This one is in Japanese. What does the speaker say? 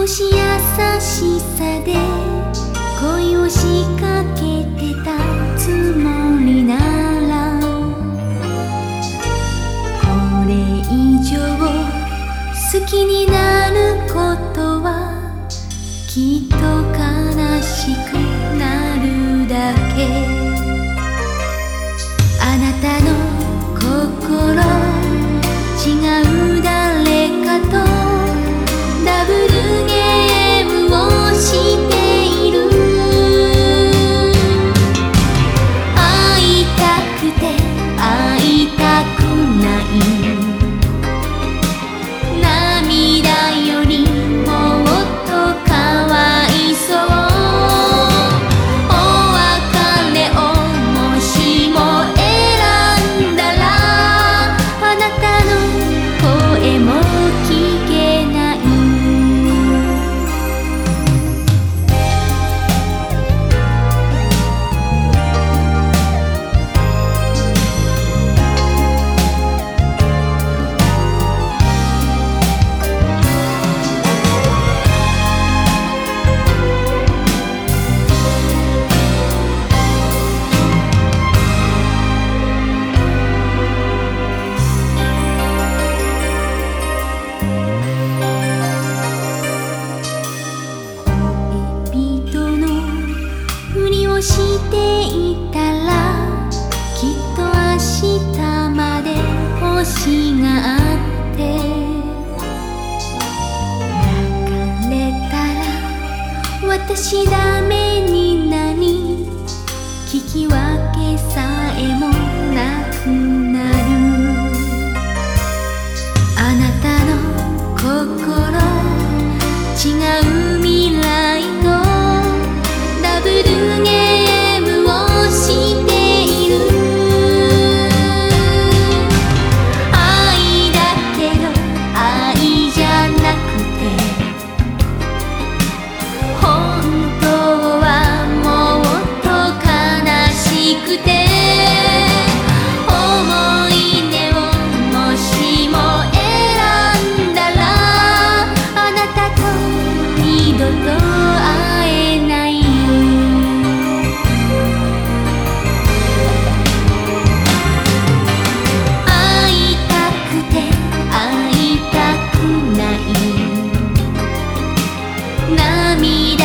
少し優しさで恋を仕掛けてたつもりならこれ以上好きになることはきっと悲しくなるだけ。私ダメ涙。